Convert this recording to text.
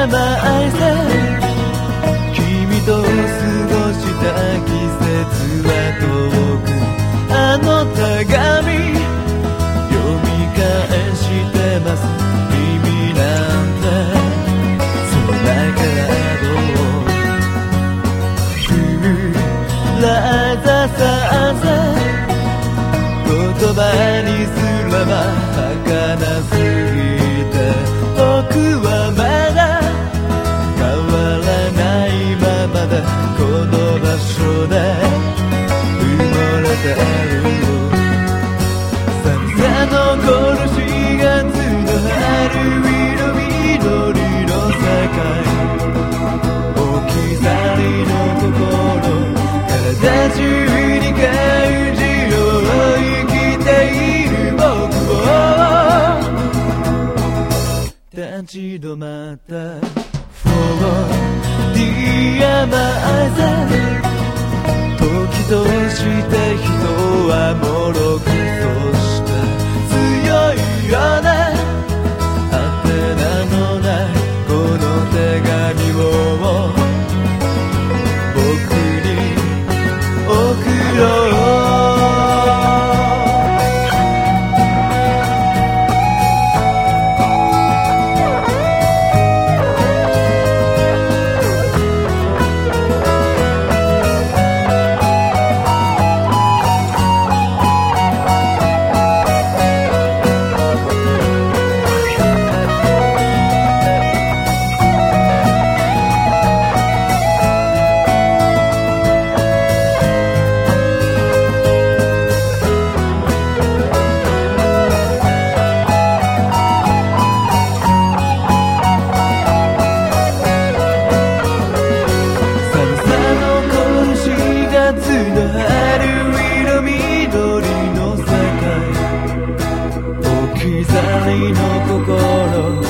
まま愛君と過ごした季節は遠くあの手紙読み返してます君なんてそ空からどうライザさん言葉にすれば「時として人はもろく」りの心